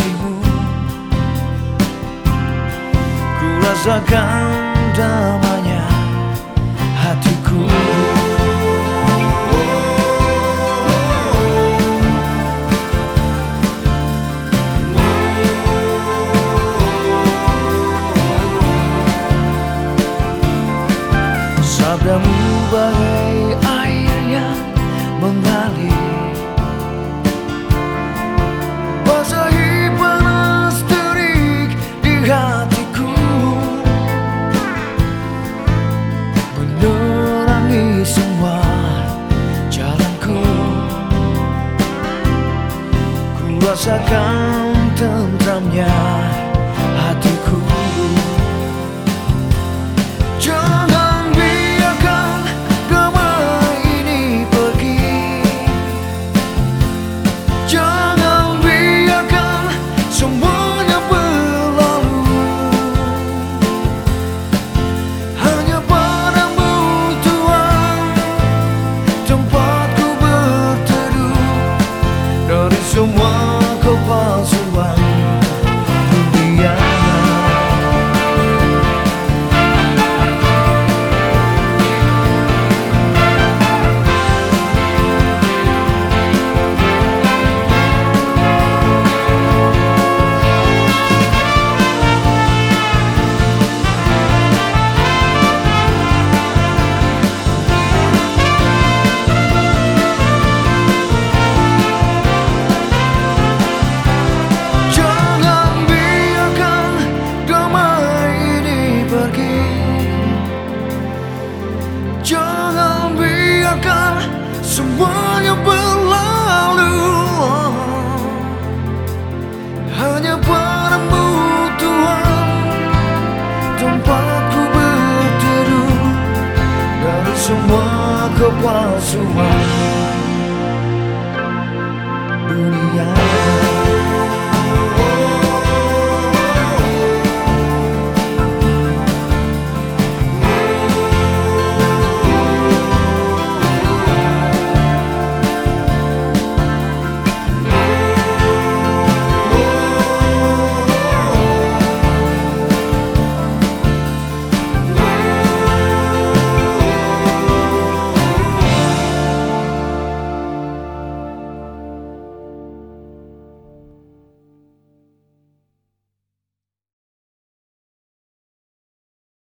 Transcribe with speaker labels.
Speaker 1: kasihmu. Ku rasakan damanya hatiku. Sabdamu bagai air yang mengalir rasakan tentramnya Semuanya berlalu. Hanya padamu Tuhan. Tempatku berteduh. Dari semua kepalsuan.